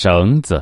绳子。